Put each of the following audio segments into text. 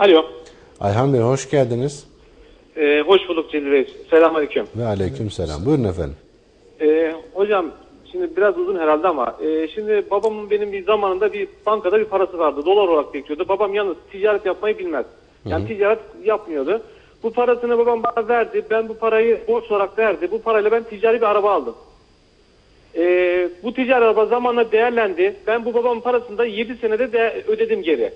Alo. Ayhan Bey hoş geldiniz. Ee, hoş bulduk Celil Reis. Selamünaleyküm. Ve aleyküm selam. Buyurun efendim. Ee, hocam şimdi biraz uzun herhalde ama e, şimdi babamın benim bir zamanında bir bankada bir parası vardı. Dolar olarak bekliyordu. Babam yalnız ticaret yapmayı bilmez. Yani ticaret yapmıyordu. Bu parasını babam bana verdi. Ben bu parayı borç olarak verdi. Bu parayla ben ticari bir araba aldım. Ee, bu ticari araba zamanla değerlendi. Ben bu babamın parasını da 7 senede de ödedim geri.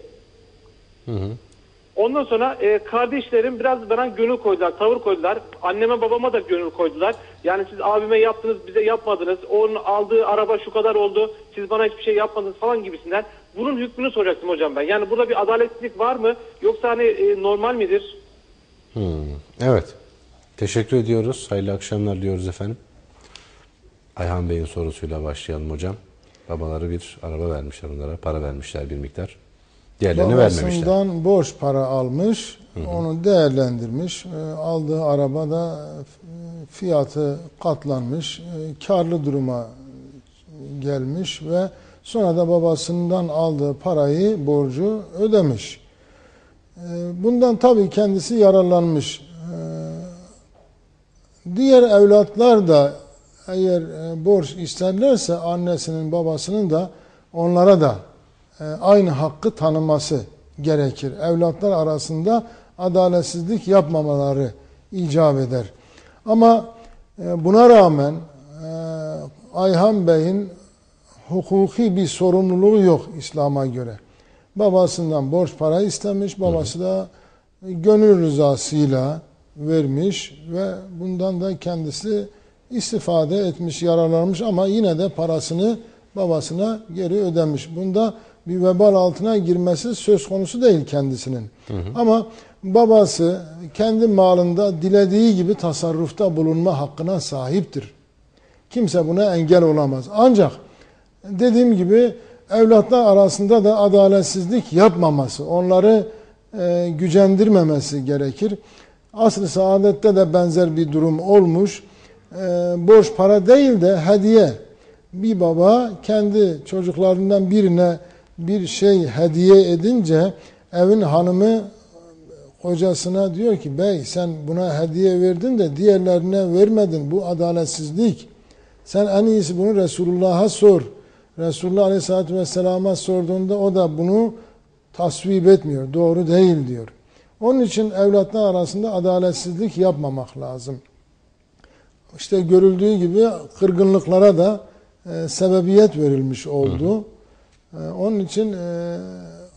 Ondan sonra e, kardeşlerim biraz bana gönül koydular, tavır koydular. Anneme babama da gönül koydular. Yani siz abime yaptınız, bize yapmadınız. Onun aldığı araba şu kadar oldu, siz bana hiçbir şey yapmadınız falan gibisinden. Bunun hükmünü soracaktım hocam ben. Yani burada bir adaletsizlik var mı? Yoksa hani e, normal midir? Hmm, Evet. Teşekkür ediyoruz. Hayırlı akşamlar diyoruz efendim. Ayhan Bey'in sorusuyla başlayalım hocam. Babaları bir araba vermişler onlara. Para vermişler bir miktar. Diğerlerini vermemişler. Babasından borç para almış, onu değerlendirmiş. E, Aldığı araba da e, fiyatı katlanmış, e, karlı duruma gelmiş ve sonra da babasından aldığı parayı, borcu ödemiş. Bundan tabii kendisi yararlanmış. Diğer evlatlar da eğer borç isterlerse annesinin babasının da onlara da aynı hakkı tanıması gerekir. Evlatlar arasında adaletsizlik yapmamaları icap eder. Ama e, buna rağmen e, Ayhan Bey'in hukuki bir sorumluluğu yok İslam'a göre. Babasından borç para istemiş, babası da gönül rızasıyla vermiş ve bundan da kendisi istifade etmiş, yararlanmış ama yine de parasını babasına geri ödemiş. Bunda bir vebal altına girmesi söz konusu değil kendisinin. Ama babası kendi malında dilediği gibi tasarrufta bulunma hakkına sahiptir. Kimse buna engel olamaz. Ancak dediğim gibi evlatlar arasında da adaletsizlik yapmaması, onları e, gücendirmemesi gerekir. Asr-ı saadette de benzer bir durum olmuş. E, borç para değil de hediye. Bir baba kendi çocuklarından birine bir şey hediye edince evin hanımı kocasına diyor ki bey sen buna hediye verdin de diğerlerine vermedin. Bu adaletsizlik. Sen en iyisi bunu Resulullah'a sor. Resulullah Aleyhisselatü Vesselam'a sorduğunda o da bunu tasvip etmiyor. Doğru değil diyor. Onun için evlatlar arasında adaletsizlik yapmamak lazım. İşte görüldüğü gibi kırgınlıklara da e, sebebiyet verilmiş oldu. E, onun için e,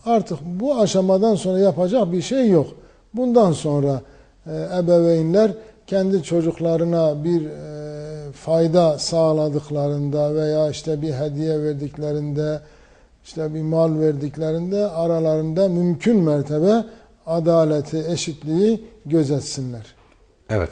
artık bu aşamadan sonra yapacak bir şey yok. Bundan sonra e, ebeveynler kendi çocuklarına bir e, fayda sağladıklarında veya işte bir hediye verdiklerinde işte bir mal verdiklerinde aralarında mümkün mertebe adaleti, eşitliği gözetsinler. Evet.